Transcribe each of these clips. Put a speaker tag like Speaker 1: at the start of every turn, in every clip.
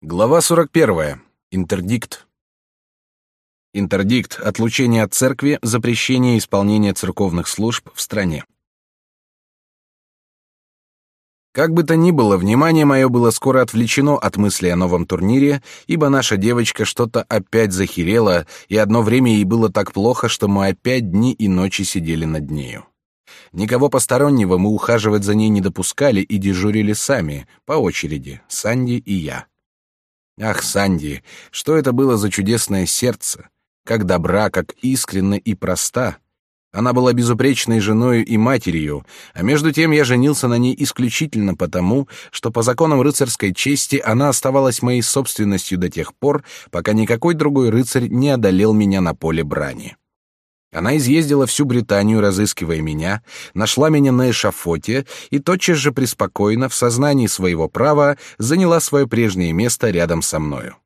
Speaker 1: Глава 41. Интердикт. Интердикт — отлучение от церкви, запрещение исполнения церковных служб в стране. Как бы то ни было, внимание мое было скоро отвлечено от мысли о новом турнире, ибо наша девочка что-то опять захерела, и одно время ей было так плохо, что мы опять дни и ночи сидели над нею. Никого постороннего мы ухаживать за ней не допускали и дежурили сами, по очереди, Санди и я. Ах, Санди, что это было за чудесное сердце! Как добра, как искренна и проста! Она была безупречной женой и матерью, а между тем я женился на ней исключительно потому, что по законам рыцарской чести она оставалась моей собственностью до тех пор, пока никакой другой рыцарь не одолел меня на поле брани. Она изъездила всю Британию, разыскивая меня, нашла меня на эшафоте и тотчас же преспокойно, в сознании своего права, заняла свое прежнее место рядом со мною.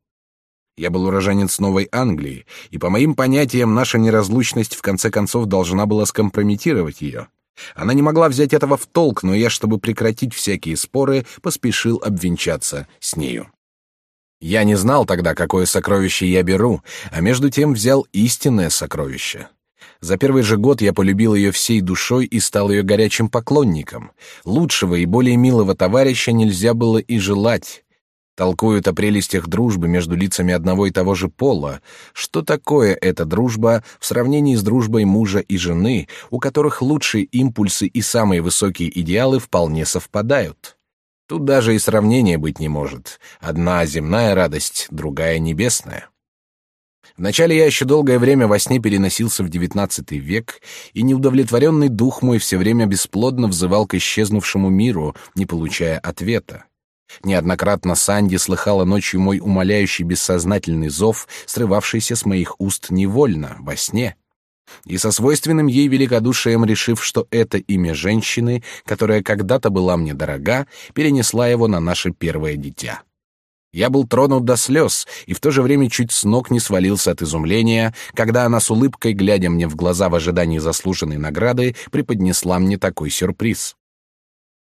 Speaker 1: Я был уроженец Новой Англии, и по моим понятиям наша неразлучность в конце концов должна была скомпрометировать ее. Она не могла взять этого в толк, но я, чтобы прекратить всякие споры, поспешил обвенчаться с нею. Я не знал тогда, какое сокровище я беру, а между тем взял истинное сокровище. За первый же год я полюбил ее всей душой и стал ее горячим поклонником. Лучшего и более милого товарища нельзя было и желать. Толкуют о прелестях дружбы между лицами одного и того же пола. Что такое эта дружба в сравнении с дружбой мужа и жены, у которых лучшие импульсы и самые высокие идеалы вполне совпадают? Тут даже и сравнения быть не может. Одна земная радость, другая небесная. Вначале я еще долгое время во сне переносился в девятнадцатый век, и неудовлетворенный дух мой все время бесплодно взывал к исчезнувшему миру, не получая ответа. Неоднократно Санди слыхала ночью мой умоляющий бессознательный зов, срывавшийся с моих уст невольно, во сне. И со свойственным ей великодушием, решив, что это имя женщины, которая когда-то была мне дорога, перенесла его на наше первое дитя. Я был тронут до слез и в то же время чуть с ног не свалился от изумления, когда она с улыбкой, глядя мне в глаза в ожидании заслуженной награды, преподнесла мне такой сюрприз.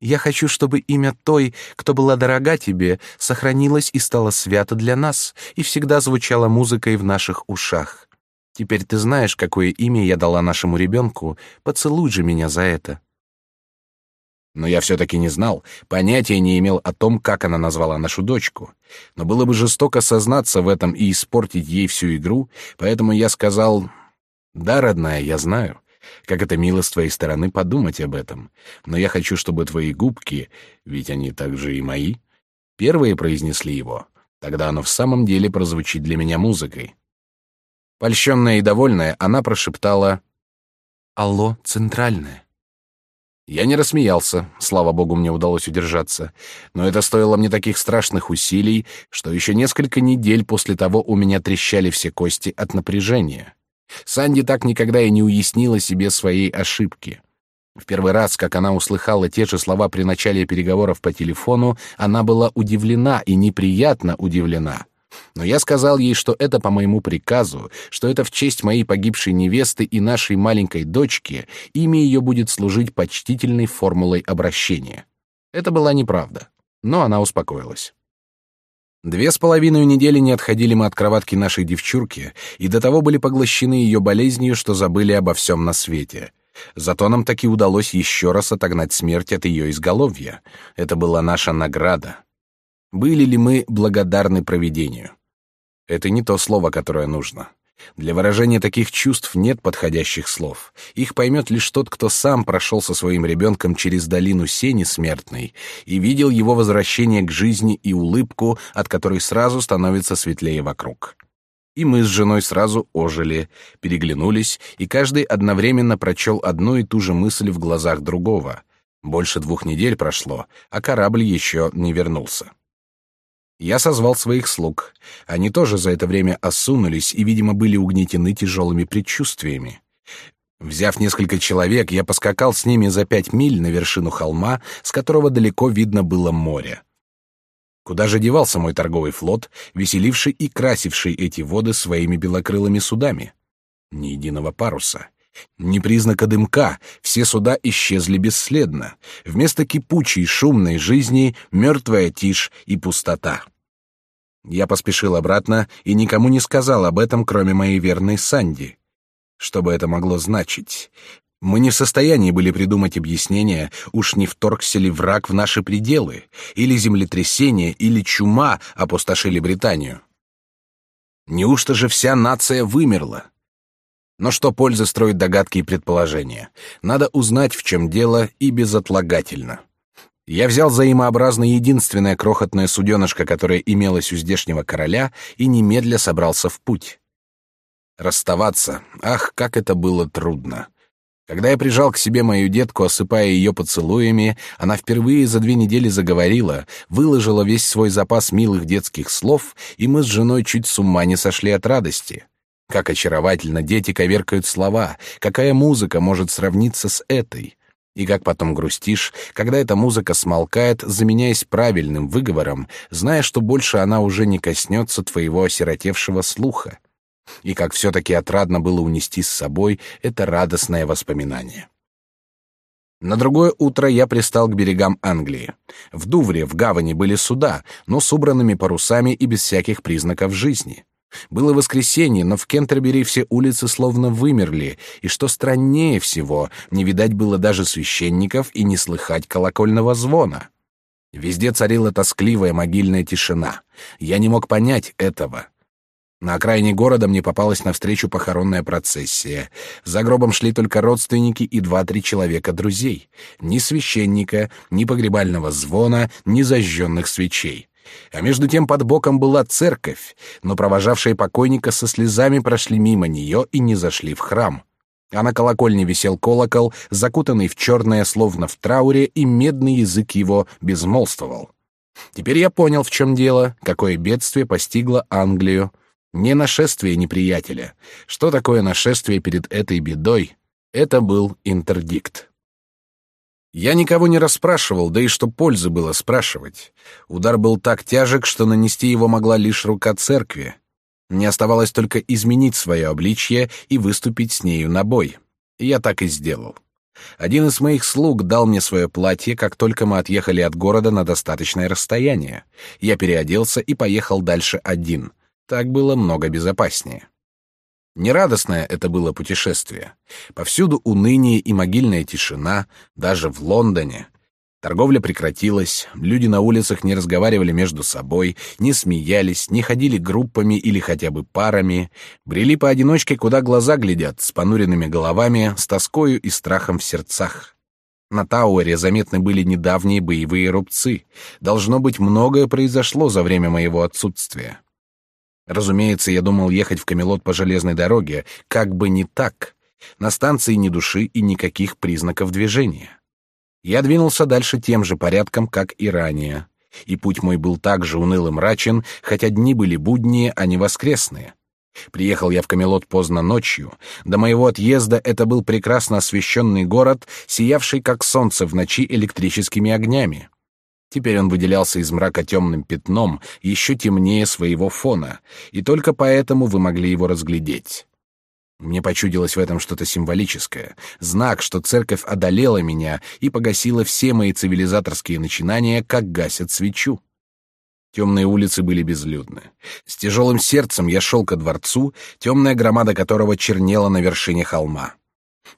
Speaker 1: «Я хочу, чтобы имя той, кто была дорога тебе, сохранилось и стало свято для нас, и всегда звучало музыкой в наших ушах. Теперь ты знаешь, какое имя я дала нашему ребенку. Поцелуй же меня за это». Но я все-таки не знал, понятия не имел о том, как она назвала нашу дочку. Но было бы жестоко сознаться в этом и испортить ей всю игру, поэтому я сказал, «Да, родная, я знаю, как это мило с твоей стороны подумать об этом, но я хочу, чтобы твои губки, ведь они также и мои, первые произнесли его, тогда оно в самом деле прозвучит для меня музыкой». Польщенная и довольная, она прошептала «Алло, центральная». Я не рассмеялся, слава богу, мне удалось удержаться, но это стоило мне таких страшных усилий, что еще несколько недель после того у меня трещали все кости от напряжения. Санди так никогда и не уяснила себе своей ошибки. В первый раз, как она услыхала те же слова при начале переговоров по телефону, она была удивлена и неприятно удивлена. Но я сказал ей, что это по моему приказу, что это в честь моей погибшей невесты и нашей маленькой дочки, имя ее будет служить почтительной формулой обращения. Это была неправда, но она успокоилась. Две с половиной недели не отходили мы от кроватки нашей девчурки, и до того были поглощены ее болезнью, что забыли обо всем на свете. Зато нам таки удалось еще раз отогнать смерть от ее изголовья. Это была наша награда. Были ли мы благодарны провидению? Это не то слово, которое нужно. Для выражения таких чувств нет подходящих слов. Их поймет лишь тот, кто сам прошел со своим ребенком через долину сени смертной и видел его возвращение к жизни и улыбку, от которой сразу становится светлее вокруг. И мы с женой сразу ожили, переглянулись, и каждый одновременно прочел одну и ту же мысль в глазах другого. Больше двух недель прошло, а корабль еще не вернулся. Я созвал своих слуг. Они тоже за это время осунулись и, видимо, были угнетены тяжелыми предчувствиями. Взяв несколько человек, я поскакал с ними за пять миль на вершину холма, с которого далеко видно было море. Куда же девался мой торговый флот, веселивший и красивший эти воды своими белокрылыми судами? Ни единого паруса. Ни признака дымка, все суда исчезли бесследно. Вместо кипучей шумной жизни мертвая тишь и пустота. Я поспешил обратно и никому не сказал об этом, кроме моей верной Санди. Что бы это могло значить? Мы не в состоянии были придумать объяснение, уж не вторгся ли враг в наши пределы, или землетрясение, или чума опустошили Британию. Неужто же вся нация вымерла? Но что пользы строить догадки и предположения? Надо узнать, в чем дело, и безотлагательно. Я взял взаимообразно единственное крохотное суденышко, которое имелось у здешнего короля, и немедля собрался в путь. Расставаться, ах, как это было трудно. Когда я прижал к себе мою детку, осыпая ее поцелуями, она впервые за две недели заговорила, выложила весь свой запас милых детских слов, и мы с женой чуть с ума не сошли от радости. Как очаровательно дети коверкают слова, какая музыка может сравниться с этой. И как потом грустишь, когда эта музыка смолкает, заменяясь правильным выговором, зная, что больше она уже не коснется твоего осиротевшего слуха. И как все-таки отрадно было унести с собой это радостное воспоминание. На другое утро я пристал к берегам Англии. В Дувре, в гавани были суда, но с убранными парусами и без всяких признаков жизни. Было воскресенье, но в Кентербери все улицы словно вымерли, и что страннее всего, не видать было даже священников и не слыхать колокольного звона. Везде царила тоскливая могильная тишина. Я не мог понять этого. На окраине города мне попалась навстречу похоронная процессия. За гробом шли только родственники и два-три человека друзей. Ни священника, ни погребального звона, ни зажженных свечей. А между тем под боком была церковь, но провожавшие покойника со слезами прошли мимо нее и не зашли в храм. А на колокольне висел колокол, закутанный в черное, словно в трауре, и медный язык его безмолвствовал. Теперь я понял, в чем дело, какое бедствие постигло Англию. Не нашествие неприятеля. Что такое нашествие перед этой бедой? Это был интердикт. Я никого не расспрашивал, да и что пользы было спрашивать. Удар был так тяжек, что нанести его могла лишь рука церкви. Мне оставалось только изменить свое обличье и выступить с нею на бой. я так и сделал. Один из моих слуг дал мне свое платье, как только мы отъехали от города на достаточное расстояние. Я переоделся и поехал дальше один. Так было много безопаснее. Нерадостное это было путешествие. Повсюду уныние и могильная тишина, даже в Лондоне. Торговля прекратилась, люди на улицах не разговаривали между собой, не смеялись, не ходили группами или хотя бы парами, брели поодиночке, куда глаза глядят, с понуренными головами, с тоскою и страхом в сердцах. На Тауэре заметны были недавние боевые рубцы. Должно быть, многое произошло за время моего отсутствия. Разумеется, я думал ехать в Камелот по железной дороге, как бы не так. На станции ни души и никаких признаков движения. Я двинулся дальше тем же порядком, как и ранее. И путь мой был так же уныл и мрачен, хотя дни были будние, а не воскресные. Приехал я в Камелот поздно ночью. До моего отъезда это был прекрасно освещенный город, сиявший как солнце в ночи электрическими огнями. Теперь он выделялся из мрака темным пятном, еще темнее своего фона, и только поэтому вы могли его разглядеть. Мне почудилось в этом что-то символическое, знак, что церковь одолела меня и погасила все мои цивилизаторские начинания, как гасят свечу. Темные улицы были безлюдны. С тяжелым сердцем я шел ко дворцу, темная громада которого чернела на вершине холма.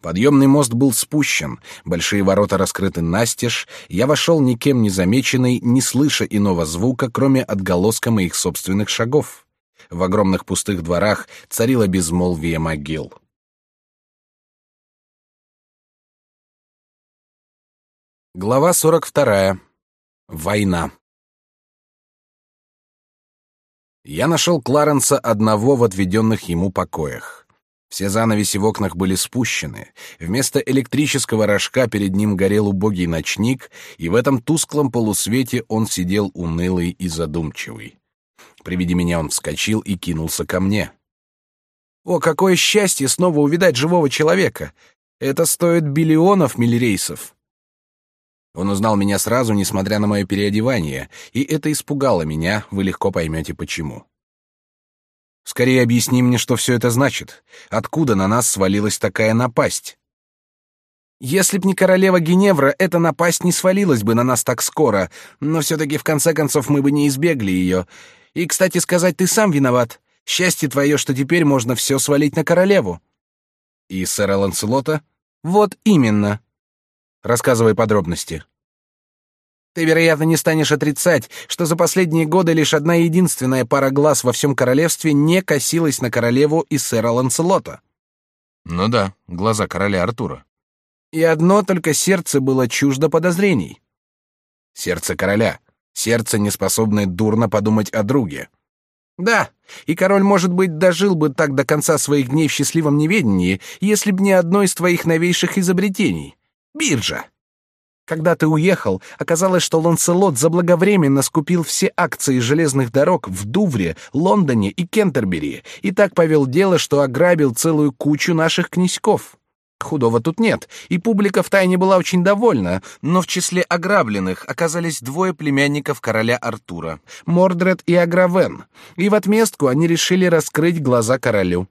Speaker 1: Подъемный мост был спущен, большие ворота раскрыты настежь, я вошел никем не замеченный, не слыша иного звука, кроме отголоска моих собственных шагов. В огромных пустых дворах царило безмолвие могил. Глава 42. Война. Я нашел Кларенса одного в отведенных ему покоях. Все занавеси в окнах были спущены. Вместо электрического рожка перед ним горел убогий ночник, и в этом тусклом полусвете он сидел унылый и задумчивый. При виде меня он вскочил и кинулся ко мне. «О, какое счастье снова увидать живого человека! Это стоит биллионов миллирейсов!» Он узнал меня сразу, несмотря на мое переодевание, и это испугало меня, вы легко поймете почему. Скорее объясни мне, что все это значит. Откуда на нас свалилась такая напасть? Если б не королева Геневра, эта напасть не свалилась бы на нас так скоро, но все-таки в конце концов мы бы не избегли ее. И, кстати сказать, ты сам виноват. Счастье твое, что теперь можно все свалить на королеву. И сэра Ланселота? Вот именно. Рассказывай подробности. Ты, вероятно, не станешь отрицать, что за последние годы лишь одна единственная пара глаз во всем королевстве не косилась на королеву и сэра Ланселота. Ну да, глаза короля Артура. И одно только сердце было чуждо подозрений. Сердце короля, сердце, не способное дурно подумать о друге. Да, и король, может быть, дожил бы так до конца своих дней в счастливом неведении, если б не одно из твоих новейших изобретений — биржа. Когда ты уехал, оказалось, что Ланселот заблаговременно скупил все акции железных дорог в Дувре, Лондоне и Кентербери и так повел дело, что ограбил целую кучу наших князьков. Худого тут нет, и публика втайне была очень довольна, но в числе ограбленных оказались двое племянников короля Артура, Мордред и Агравен, и в отместку они решили раскрыть глаза королю.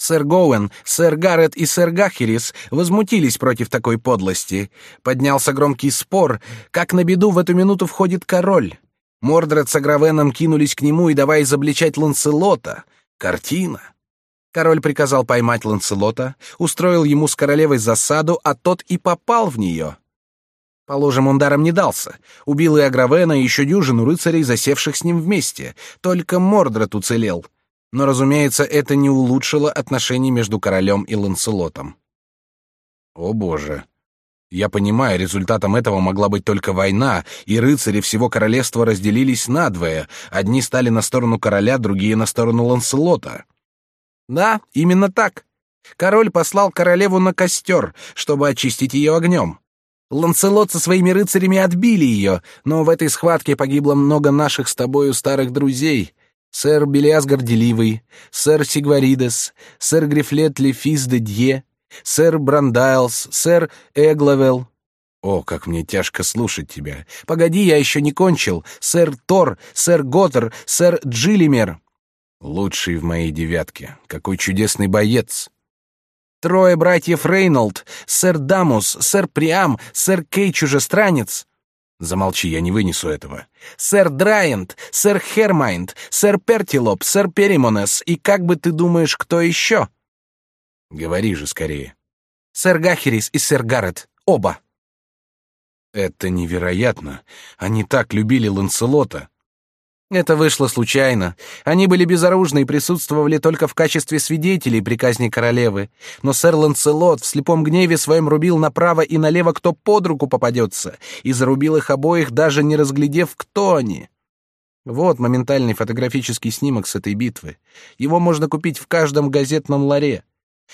Speaker 1: Сэр Гоуэн, сэр Гаррет и сэр Гахерис возмутились против такой подлости. Поднялся громкий спор, как на беду в эту минуту входит король. Мордред с Агравеном кинулись к нему и давай изобличать Ланселота. Картина. Король приказал поймать Ланселота, устроил ему с королевой засаду, а тот и попал в нее. Положим, он даром не дался. Убил и Агравена, и еще дюжину рыцарей, засевших с ним вместе. Только Мордред уцелел — но, разумеется, это не улучшило отношений между королем и Ланселотом. О боже. Я понимаю, результатом этого могла быть только война, и рыцари всего королевства разделились надвое. Одни стали на сторону короля, другие на сторону Ланселота. Да, именно так. Король послал королеву на костер, чтобы очистить ее огнем. Ланселот со своими рыцарями отбили ее, но в этой схватке погибло много наших с тобою старых друзей сэр Белиас Горделивый, сэр Сигваридес, сэр Грифлет Лефис де Дье, сэр Брандайлс, сэр Эглавел. О, как мне тяжко слушать тебя. Погоди, я еще не кончил. Сэр Тор, сэр Готтер, сэр Джилимер. Лучший в моей девятке. Какой чудесный боец. Трое братьев Рейнольд, сэр Дамус, сэр Приам, сэр Кей Чужестранец, Замолчи, я не вынесу этого. Сэр Драйент, сэр Хермайнд, сэр Пертилоп, сэр Перимонес, и как бы ты думаешь, кто еще? Говори же скорее. Сэр Гахерис и сэр Гаррет, оба. Это невероятно. Они так любили Ланселота. Это вышло случайно. Они были безоружны и присутствовали только в качестве свидетелей при казни королевы. Но сэр Ланселот в слепом гневе своем рубил направо и налево, кто под руку попадется, и зарубил их обоих, даже не разглядев, кто они. Вот моментальный фотографический снимок с этой битвы. Его можно купить в каждом газетном ларе.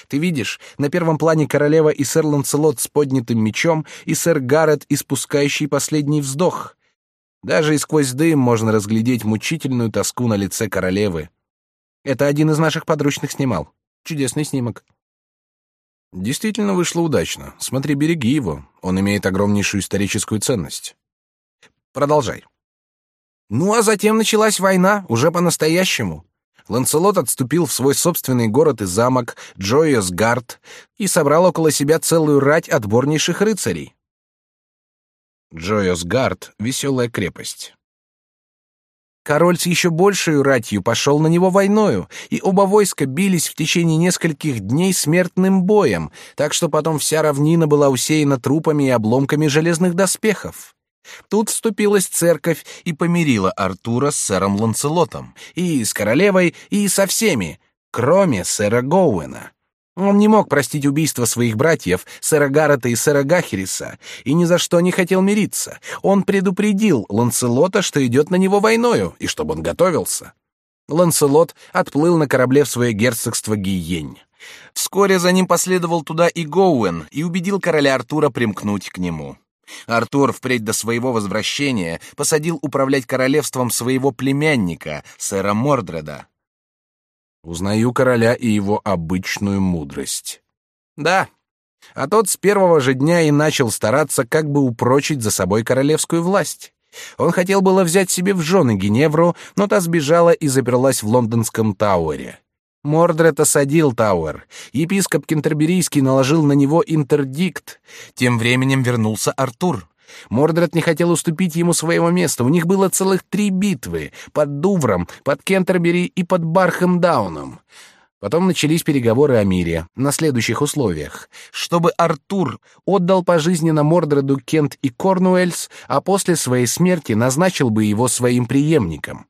Speaker 1: Ты видишь, на первом плане королева и сэр Ланселот с поднятым мечом, и сэр Гаррет, испускающий последний вздох. Даже и сквозь дым можно разглядеть мучительную тоску на лице королевы. Это один из наших подручных снимал. Чудесный снимок. Действительно вышло удачно. Смотри, береги его. Он имеет огромнейшую историческую ценность. Продолжай. Ну а затем началась война, уже по-настоящему. Ланселот отступил в свой собственный город и замок Джойосгард и собрал около себя целую рать отборнейших рыцарей. Джойосгард — веселая крепость. Король с еще большей ратью пошел на него войною, и оба войска бились в течение нескольких дней смертным боем, так что потом вся равнина была усеяна трупами и обломками железных доспехов. Тут вступилась церковь и помирила Артура с сэром Ланцелотом, и с королевой, и со всеми, кроме сэра Гоуэна. Он не мог простить убийство своих братьев, сэра Гаррета и сэра Гахериса, и ни за что не хотел мириться. Он предупредил Ланселота, что идет на него войною, и чтобы он готовился. Ланселот отплыл на корабле в свое герцогство Гиень. Вскоре за ним последовал туда и Гоуэн и убедил короля Артура примкнуть к нему. Артур впредь до своего возвращения посадил управлять королевством своего племянника, сэра Мордреда. Узнаю короля и его обычную мудрость. Да, а тот с первого же дня и начал стараться как бы упрочить за собой королевскую власть. Он хотел было взять себе в жены Геневру, но та сбежала и заперлась в лондонском Тауэре. Мордред осадил Тауэр. Епископ Кентерберийский наложил на него интердикт. Тем временем вернулся Артур. Мордред не хотел уступить ему своего места. У них было целых три битвы — под Дувром, под Кентербери и под Бархэмдауном. Потом начались переговоры о мире на следующих условиях. Чтобы Артур отдал пожизненно Мордреду Кент и Корнуэльс, а после своей смерти назначил бы его своим преемником.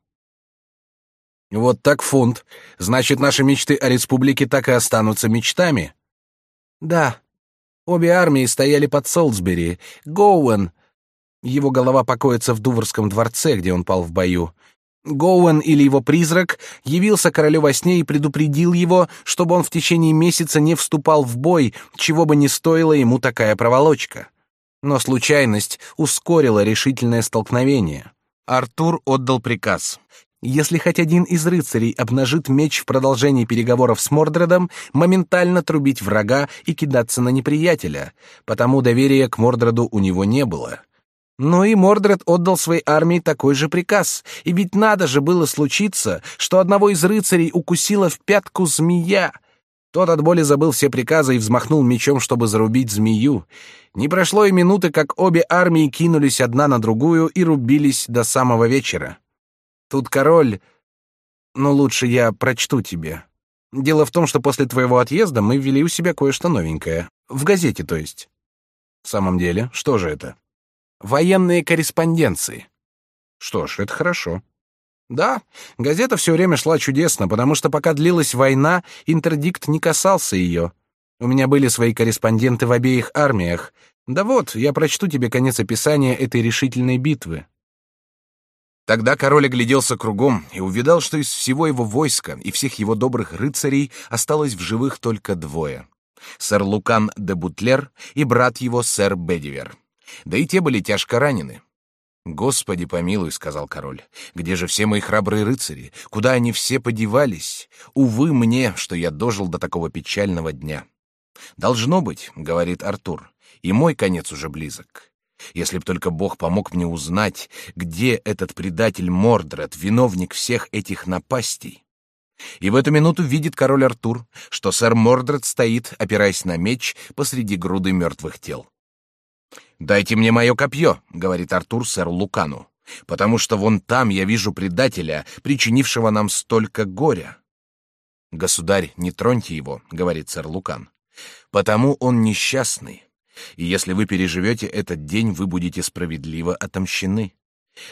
Speaker 1: Вот так фунт. Значит, наши мечты о республике так и останутся мечтами? Да. Обе армии стояли под Солсбери. Гоуэн... Его голова покоится в Дуврском дворце, где он пал в бою. Гоуэн или его призрак явился королю во сне и предупредил его, чтобы он в течение месяца не вступал в бой, чего бы ни стоила ему такая проволочка. Но случайность ускорила решительное столкновение. Артур отдал приказ. Если хоть один из рыцарей обнажит меч в продолжении переговоров с Мордредом, моментально трубить врага и кидаться на неприятеля, потому доверия к Мордреду у него не было. Но и Мордред отдал своей армии такой же приказ, и ведь надо же было случиться, что одного из рыцарей укусила в пятку змея. Тот от боли забыл все приказы и взмахнул мечом, чтобы зарубить змею. Не прошло и минуты, как обе армии кинулись одна на другую и рубились до самого вечера. Тут король... Но лучше я прочту тебе. Дело в том, что после твоего отъезда мы ввели у себя кое-что новенькое. В газете, то есть. В самом деле, что же это? Военные корреспонденции. Что ж, это хорошо. Да, газета все время шла чудесно, потому что пока длилась война, интердикт не касался ее. У меня были свои корреспонденты в обеих армиях. Да вот, я прочту тебе конец описания этой решительной битвы. Тогда король огляделся кругом и увидал, что из всего его войска и всех его добрых рыцарей осталось в живых только двое — сэр Лукан де Бутлер и брат его сэр Бедивер. Да и те были тяжко ранены. «Господи помилуй», — сказал король, — «где же все мои храбрые рыцари? Куда они все подевались? Увы мне, что я дожил до такого печального дня». «Должно быть», — говорит Артур, — «и мой конец уже близок. Если б только Бог помог мне узнать, где этот предатель Мордред, виновник всех этих напастей. И в эту минуту видит король Артур, что сэр Мордред стоит, опираясь на меч посреди груды мертвых тел. «Дайте мне мое копье», — говорит Артур сэру Лукану, «потому что вон там я вижу предателя, причинившего нам столько горя». «Государь, не троньте его», — говорит сэр Лукан, «потому он несчастный, и если вы переживете этот день, вы будете справедливо отомщены.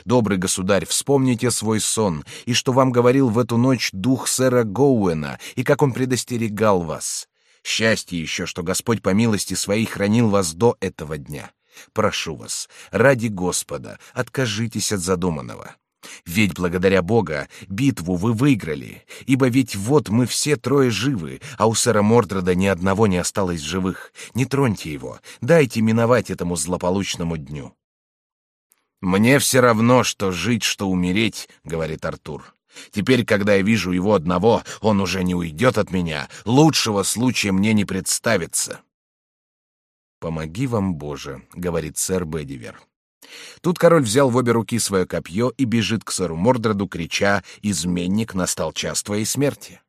Speaker 1: Добрый государь, вспомните свой сон, и что вам говорил в эту ночь дух сэра Гоуэна, и как он предостерегал вас. Счастье еще, что Господь по милости своей хранил вас до этого дня. Прошу вас, ради Господа, откажитесь от задуманного. Ведь благодаря Бога битву вы выиграли, ибо ведь вот мы все трое живы, а у сэра Мордреда ни одного не осталось живых. Не троньте его, дайте миновать этому злополучному дню. Мне все равно, что жить, что умереть, говорит Артур. Теперь, когда я вижу его одного, он уже не уйдет от меня. Лучшего случая мне не представится. Помоги вам, Боже, говорит сэр Бедивер. Тут король взял в обе руки свое копье и бежит к сэру Мордреду, крича «Изменник, настал час твоей смерти!»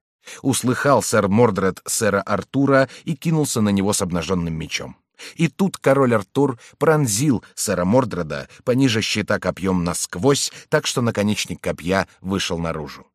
Speaker 1: Услыхал сэр Мордред сэра Артура и кинулся на него с обнаженным мечом. И тут король Артур пронзил сэра Мордреда пониже щита копьем насквозь, так что наконечник копья вышел наружу.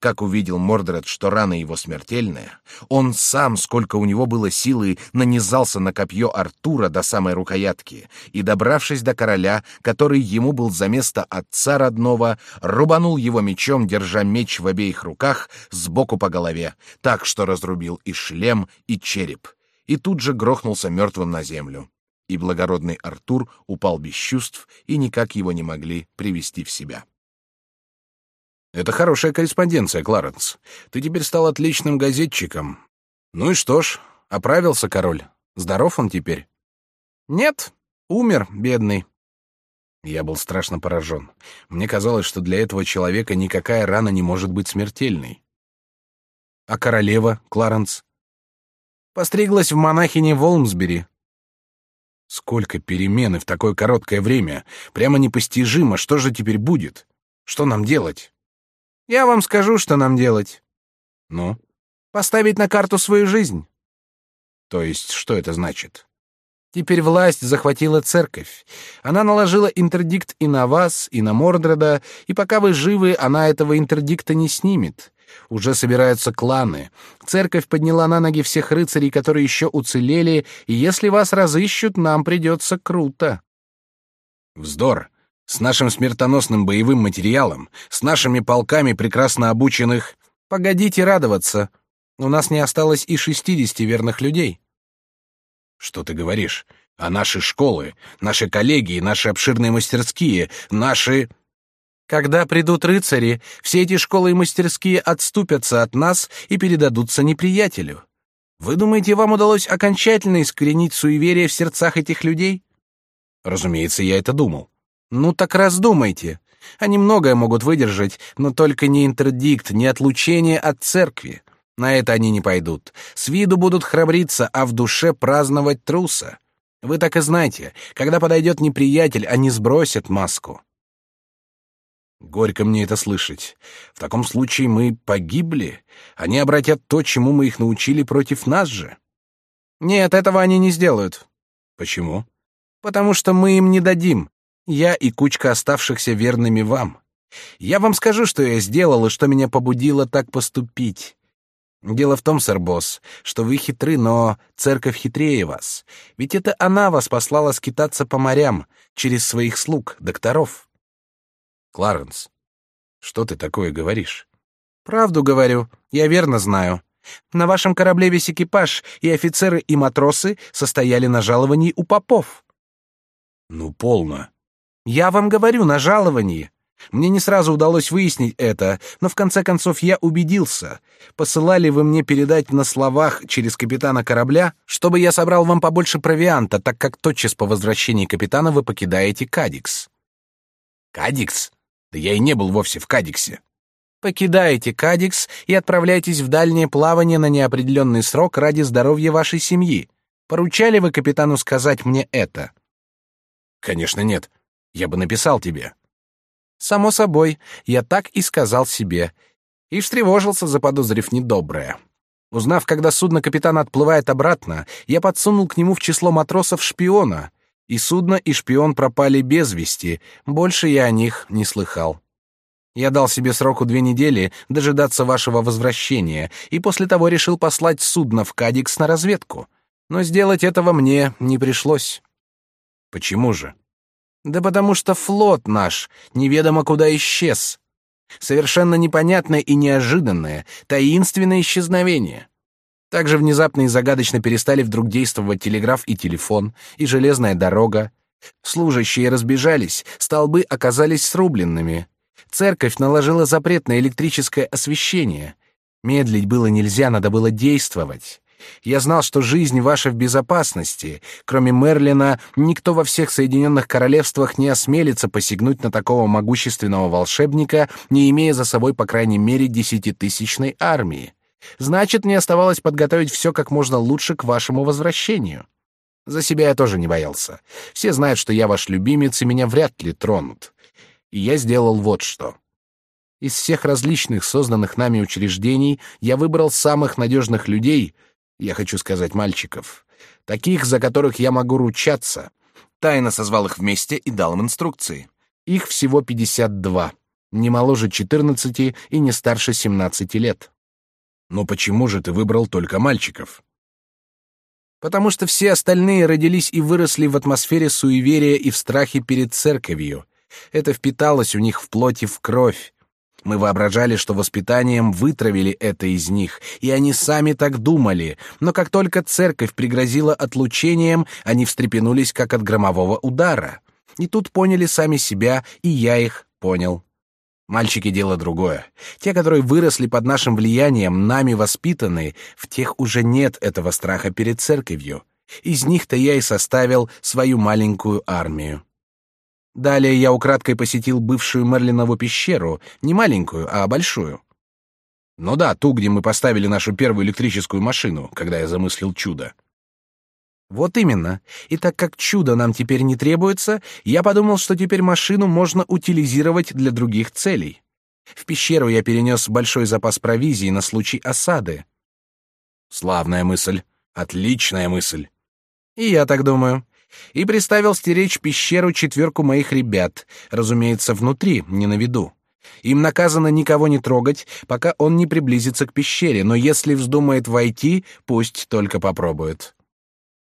Speaker 1: Как увидел Мордред, что рана его смертельная, он сам, сколько у него было силы, нанизался на копье Артура до самой рукоятки и, добравшись до короля, который ему был за место отца родного, рубанул его мечом, держа меч в обеих руках, сбоку по голове, так что разрубил и шлем, и череп, и тут же грохнулся мертвым на землю. И благородный Артур упал без чувств, и никак его не могли привести в себя. Это хорошая корреспонденция, Кларенс. Ты теперь стал отличным газетчиком. Ну и что ж, оправился король. Здоров он теперь? Нет, умер, бедный. Я был страшно поражен. Мне казалось, что для этого человека никакая рана не может быть смертельной. А королева, Кларенс? Постриглась в монахине в Олмсбери. Сколько перемен и в такое короткое время. Прямо непостижимо. Что же теперь будет? Что нам делать? Я вам скажу, что нам делать. Ну? Поставить на карту свою жизнь. То есть, что это значит? Теперь власть захватила церковь. Она наложила интердикт и на вас, и на Мордреда, и пока вы живы, она этого интердикта не снимет. Уже собираются кланы. Церковь подняла на ноги всех рыцарей, которые еще уцелели, и если вас разыщут, нам придется круто. Вздор. С нашим смертоносным боевым материалом, с нашими полками прекрасно обученных... Погодите радоваться. У нас не осталось и шестидесяти верных людей. Что ты говоришь? А наши школы, наши коллеги, наши обширные мастерские, наши... Когда придут рыцари, все эти школы и мастерские отступятся от нас и передадутся неприятелю. Вы думаете, вам удалось окончательно искоренить суеверие в сердцах этих людей? Разумеется, я это думал. Ну так раздумайте. Они многое могут выдержать, но только не интердикт, не отлучение от церкви. На это они не пойдут. С виду будут храбриться, а в душе праздновать труса. Вы так и знаете, когда подойдет неприятель, они сбросят маску. Горько мне это слышать. В таком случае мы погибли. Они обратят то, чему мы их научили, против нас же. Нет, этого они не сделают. Почему? Потому что мы им не дадим. Я и кучка оставшихся верными вам. Я вам скажу, что я сделал и что меня побудило так поступить. Дело в том, сэр Босс, что вы хитры, но церковь хитрее вас. Ведь это она вас послала скитаться по морям через своих слуг, докторов. Кларенс, что ты такое говоришь? Правду говорю, я верно знаю. На вашем корабле весь экипаж, и офицеры, и матросы состояли на жаловании у попов. Ну, полно. Я вам говорю, на жаловании. Мне не сразу удалось выяснить это, но в конце концов я убедился. Посылали вы мне передать на словах через капитана корабля, чтобы я собрал вам побольше провианта, так как тотчас по возвращении капитана вы покидаете Кадикс. Кадикс? Да я и не был вовсе в Кадиксе. Покидаете Кадикс и отправляетесь в дальнее плавание на неопределенный срок ради здоровья вашей семьи. Поручали вы капитану сказать мне это? Конечно, нет. Я бы написал тебе. Само собой, я так и сказал себе. И встревожился, заподозрив недоброе. Узнав, когда судно капитана отплывает обратно, я подсунул к нему в число матросов шпиона. И судно, и шпион пропали без вести, больше я о них не слыхал. Я дал себе сроку две недели дожидаться вашего возвращения, и после того решил послать судно в Кадикс на разведку. Но сделать этого мне не пришлось. Почему же? Да потому что флот наш неведомо куда исчез. Совершенно непонятное и неожиданное, таинственное исчезновение. Также внезапно и загадочно перестали вдруг действовать телеграф и телефон, и железная дорога. Служащие разбежались, столбы оказались срубленными. Церковь наложила запрет на электрическое освещение. Медлить было нельзя, надо было действовать. Я знал, что жизнь ваша в безопасности. Кроме Мерлина, никто во всех Соединенных Королевствах не осмелится посягнуть на такого могущественного волшебника, не имея за собой, по крайней мере, десятитысячной армии. Значит, мне оставалось подготовить все как можно лучше к вашему возвращению. За себя я тоже не боялся. Все знают, что я ваш любимец, и меня вряд ли тронут. И я сделал вот что. Из всех различных созданных нами учреждений я выбрал самых надежных людей — я хочу сказать мальчиков, таких, за которых я могу ручаться. Тайно созвал их вместе и дал им инструкции. Их всего 52, не моложе 14 и не старше 17 лет. Но почему же ты выбрал только мальчиков? Потому что все остальные родились и выросли в атмосфере суеверия и в страхе перед церковью. Это впиталось у них в плоть и в кровь. Мы воображали, что воспитанием вытравили это из них, и они сами так думали, но как только церковь пригрозила отлучением, они встрепенулись как от громового удара. И тут поняли сами себя, и я их понял. Мальчики — дело другое. Те, которые выросли под нашим влиянием, нами воспитаны, в тех уже нет этого страха перед церковью. Из них-то я и составил свою маленькую армию. Далее я украдкой посетил бывшую Мерлинову пещеру, не маленькую, а большую. Ну да, ту, где мы поставили нашу первую электрическую машину, когда я замыслил чудо. Вот именно. И так как чудо нам теперь не требуется, я подумал, что теперь машину можно утилизировать для других целей. В пещеру я перенес большой запас провизии на случай осады. Славная мысль, отличная мысль. И я так думаю. И приставил стеречь пещеру четверку моих ребят, разумеется, внутри, не на виду. Им наказано никого не трогать, пока он не приблизится к пещере, но если вздумает войти, пусть только попробует.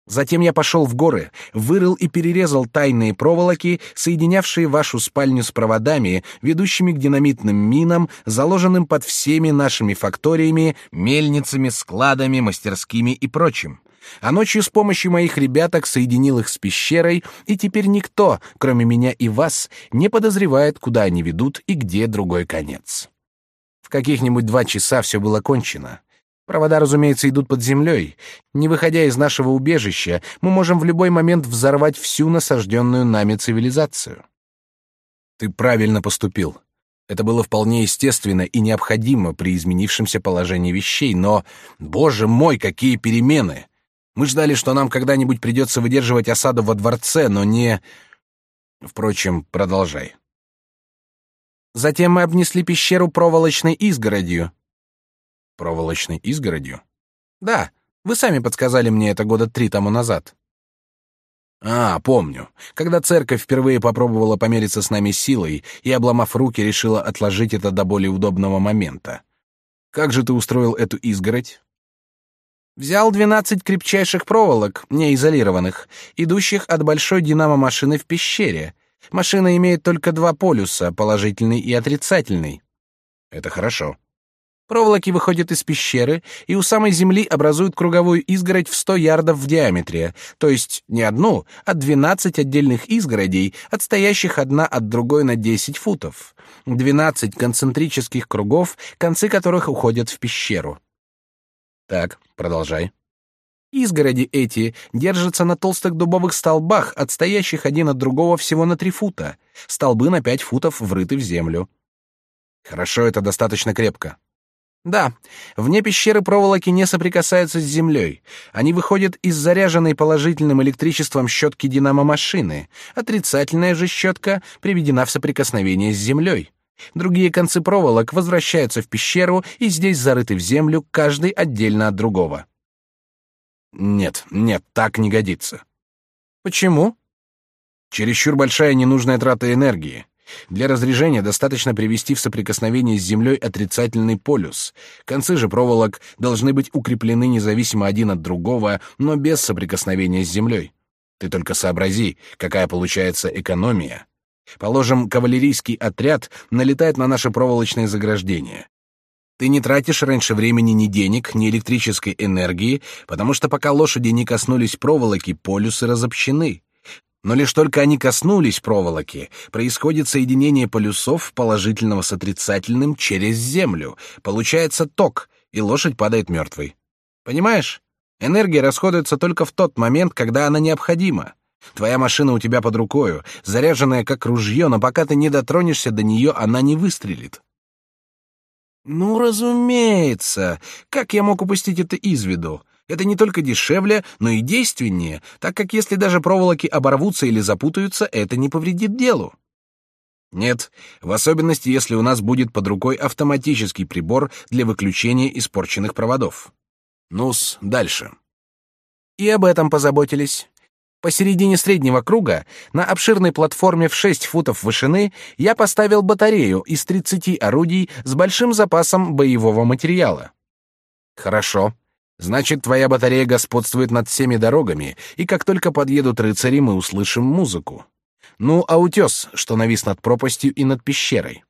Speaker 1: Затем я пошел в горы, вырыл и перерезал тайные проволоки, соединявшие вашу спальню с проводами, ведущими к динамитным минам, заложенным под всеми нашими факториями, мельницами, складами, мастерскими и прочим. А ночью с помощью моих ребяток соединил их с пещерой, и теперь никто, кроме меня и вас, не подозревает, куда они ведут и где другой конец. В каких-нибудь два часа все было кончено. Провода, разумеется, идут под землей. Не выходя из нашего убежища, мы можем в любой момент взорвать всю насажденную нами цивилизацию. Ты правильно поступил. Это было вполне естественно и необходимо при изменившемся положении вещей, но, боже мой, какие перемены! Мы ждали, что нам когда-нибудь придется выдерживать осаду во дворце, но не... Впрочем, продолжай. Затем мы обнесли пещеру проволочной изгородью. Проволочной изгородью? Да, вы сами подсказали мне это года три тому назад. А, помню. Когда церковь впервые попробовала помериться с нами силой и, обломав руки, решила отложить это до более удобного момента. Как же ты устроил эту изгородь? Взял двенадцать крепчайших проволок, неизолированных, идущих от большой динамо-машины в пещере. Машина имеет только два полюса, положительный и отрицательный. Это хорошо. Проволоки выходят из пещеры и у самой земли образуют круговую изгородь в сто ярдов в диаметре, то есть не одну, а двенадцать отдельных изгородей, отстоящих одна от другой на десять футов. Двенадцать концентрических кругов, концы которых уходят в пещеру. Так, продолжай. Изгороди эти держатся на толстых дубовых столбах, отстоящих один от другого всего на три фута. Столбы на пять футов врыты в землю. Хорошо, это достаточно крепко. Да, вне пещеры проволоки не соприкасаются с землей. Они выходят из заряженной положительным электричеством щетки динамо-машины. Отрицательная же щетка приведена в соприкосновение с землей. Другие концы проволок возвращаются в пещеру и здесь зарыты в землю, каждый отдельно от другого. Нет, нет, так не годится. Почему? Чересчур большая ненужная трата энергии. Для разряжения достаточно привести в соприкосновение с землей отрицательный полюс. Концы же проволок должны быть укреплены независимо один от другого, но без соприкосновения с землей. Ты только сообрази, какая получается экономия. Положим, кавалерийский отряд налетает на наше проволочное заграждение. Ты не тратишь раньше времени ни денег, ни электрической энергии, потому что пока лошади не коснулись проволоки, полюсы разобщены. Но лишь только они коснулись проволоки, происходит соединение полюсов положительного с отрицательным через землю. Получается ток, и лошадь падает мертвой. Понимаешь? Энергия расходуется только в тот момент, когда она необходима. Твоя машина у тебя под рукою, заряженная как ружье, но пока ты не дотронешься до нее, она не выстрелит. Ну, разумеется. Как я мог упустить это из виду? Это не только дешевле, но и действеннее, так как если даже проволоки оборвутся или запутаются, это не повредит делу. Нет, в особенности, если у нас будет под рукой автоматический прибор для выключения испорченных проводов. Ну-с, дальше. И об этом позаботились. Посередине среднего круга, на обширной платформе в 6 футов вышины, я поставил батарею из 30 орудий с большим запасом боевого материала. Хорошо. Значит, твоя батарея господствует над всеми дорогами, и как только подъедут рыцари, мы услышим музыку. Ну, а утес, что навис над пропастью и над пещерой?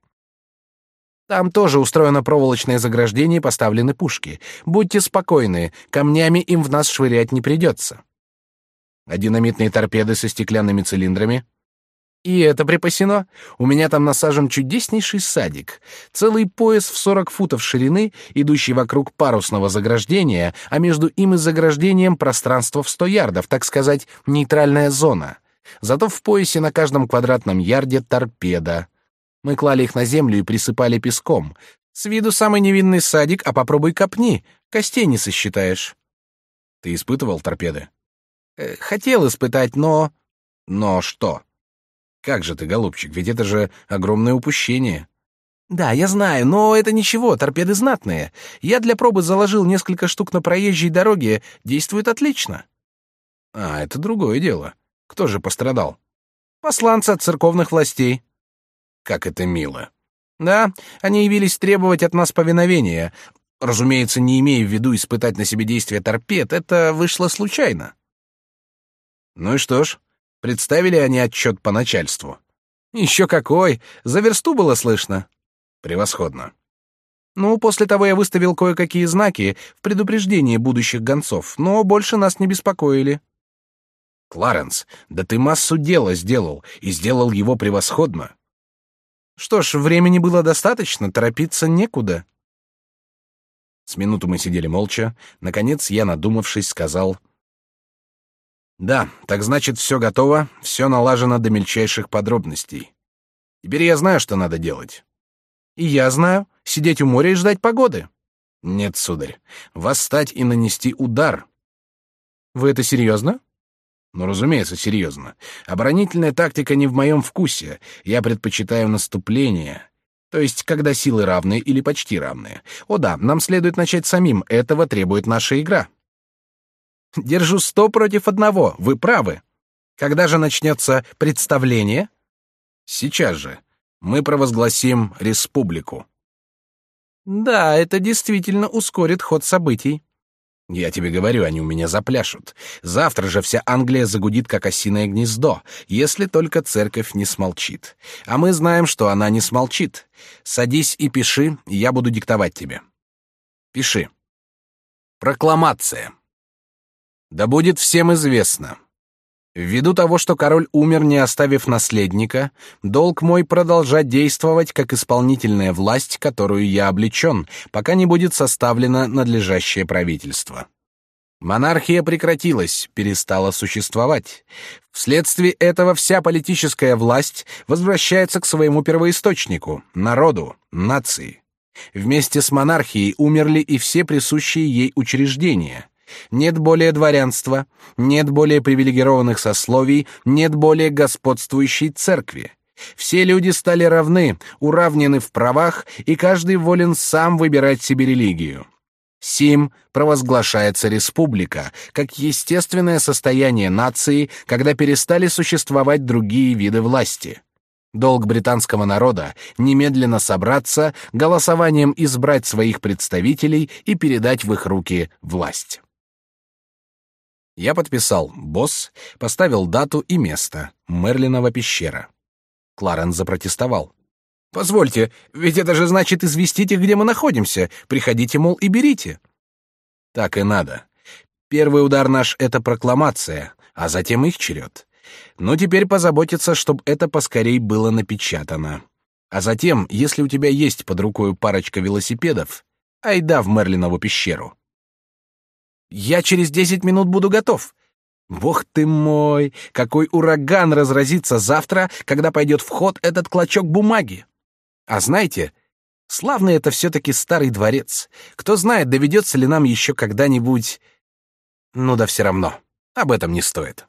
Speaker 1: Там тоже устроено проволочное заграждение и поставлены пушки. Будьте спокойны, камнями им в нас швырять не придется. А динамитные торпеды со стеклянными цилиндрами? И это припасено. У меня там насажен чудеснейший садик. Целый пояс в сорок футов ширины, идущий вокруг парусного заграждения, а между им и заграждением пространство в сто ярдов, так сказать, нейтральная зона. Зато в поясе на каждом квадратном ярде торпеда. Мы клали их на землю и присыпали песком. С виду самый невинный садик, а попробуй копни, костей не сосчитаешь. Ты испытывал торпеды? Э, хотел испытать, но... Но что? Как же ты, голубчик, ведь это же огромное упущение. Да, я знаю, но это ничего, торпеды знатные. Я для пробы заложил несколько штук на проезжей дороге, действует отлично. А, это другое дело. Кто же пострадал?
Speaker 2: Посланцы от церковных властей.
Speaker 1: Как это мило.
Speaker 2: Да, они явились требовать от нас повиновения. Разумеется, не имея в виду испытать на себе действие торпед, это вышло случайно.
Speaker 1: Ну и что ж, представили они отчет по начальству?
Speaker 2: Еще какой! За версту было слышно.
Speaker 1: Превосходно.
Speaker 2: Ну, после того я выставил кое-какие знаки в предупреждении будущих гонцов, но больше нас не беспокоили.
Speaker 1: Кларенс, да ты массу дела сделал, и сделал его превосходно.
Speaker 2: Что ж, времени было достаточно, торопиться некуда.
Speaker 1: С минуту мы сидели молча. Наконец я, надумавшись, сказал: "Да, так значит, все готово, все налажено до мельчайших подробностей. Теперь я знаю, что надо делать.
Speaker 2: И я знаю, сидеть у моря и ждать погоды.
Speaker 1: Нет, сударь, восстать и нанести удар.
Speaker 2: Вы это серьезно?
Speaker 1: Ну, разумеется, серьезно. Оборонительная тактика не в моем вкусе. Я предпочитаю наступление. То есть, когда силы равны или почти равны. О да, нам следует начать самим. Этого требует наша игра.
Speaker 2: Держу сто против одного. Вы правы. Когда же начнется представление?
Speaker 1: Сейчас же. Мы провозгласим республику.
Speaker 2: Да, это действительно ускорит ход событий.
Speaker 1: Я тебе говорю, они у меня запляшут. Завтра же вся Англия загудит, как осиное гнездо, если только церковь не смолчит. А мы знаем, что она не смолчит. Садись и пиши, я буду диктовать тебе. Пиши. Прокламация. Да будет всем известно. Ввиду того, что король умер, не оставив наследника, долг мой продолжать действовать как исполнительная власть, которую я облечен, пока не будет составлено надлежащее правительство. Монархия прекратилась, перестала существовать. Вследствие этого вся политическая власть возвращается к своему первоисточнику — народу, нации. Вместе с монархией умерли и все присущие ей учреждения — нет более дворянства, нет более привилегированных сословий, нет более господствующей церкви. Все люди стали равны, уравнены в правах, и каждый волен сам выбирать себе религию. Сим провозглашается республика, как естественное состояние нации, когда перестали существовать другие виды власти. Долг британского народа немедленно собраться, голосованием избрать своих представителей и передать в их руки власть. Я подписал «Босс», поставил дату и место — Мерлинова пещера. Кларенс запротестовал. «Позвольте, ведь это же значит известить их, где мы находимся. Приходите, мол, и берите». «Так и надо. Первый удар наш — это прокламация, а затем их черед. Ну, теперь позаботиться, чтобы это поскорей было напечатано. А затем, если у тебя есть под рукой парочка велосипедов, айда в Мерлинову пещеру. Я через десять минут буду готов. Бог ты мой, какой ураган разразится завтра, когда пойдет в ход этот клочок бумаги. А знаете, славный это все-таки старый дворец. Кто знает, доведется ли нам еще когда-нибудь... Ну да все равно, об этом не стоит.